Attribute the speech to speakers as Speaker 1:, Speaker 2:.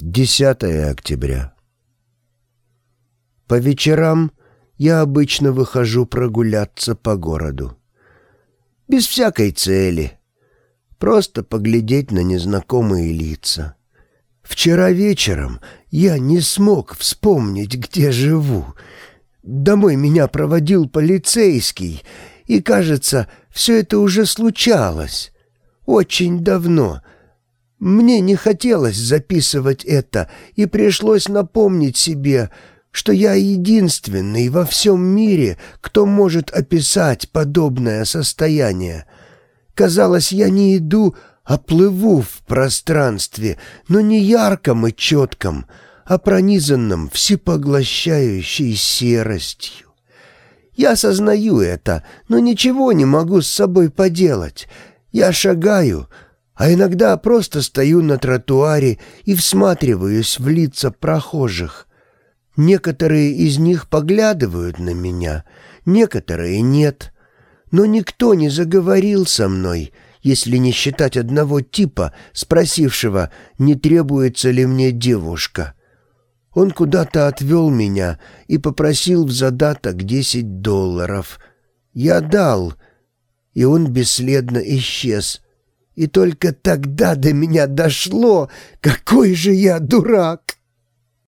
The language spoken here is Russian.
Speaker 1: 10 октября. По вечерам я обычно выхожу прогуляться по городу. Без всякой цели. Просто поглядеть на незнакомые лица. Вчера вечером я не смог вспомнить, где живу. Домой меня проводил полицейский, и, кажется, все это уже случалось. Очень давно — мне не хотелось записывать это, и пришлось напомнить себе, что я единственный во всем мире, кто может описать подобное состояние. Казалось, я не иду, а плыву в пространстве, но не ярком и четком, а пронизанном всепоглощающей серостью. Я осознаю это, но ничего не могу с собой поделать. Я шагаю — а иногда просто стою на тротуаре и всматриваюсь в лица прохожих. Некоторые из них поглядывают на меня, некоторые нет. Но никто не заговорил со мной, если не считать одного типа, спросившего, не требуется ли мне девушка. Он куда-то отвел меня и попросил в задаток десять долларов. Я дал, и он бесследно исчез — и только тогда до меня дошло, какой же я дурак.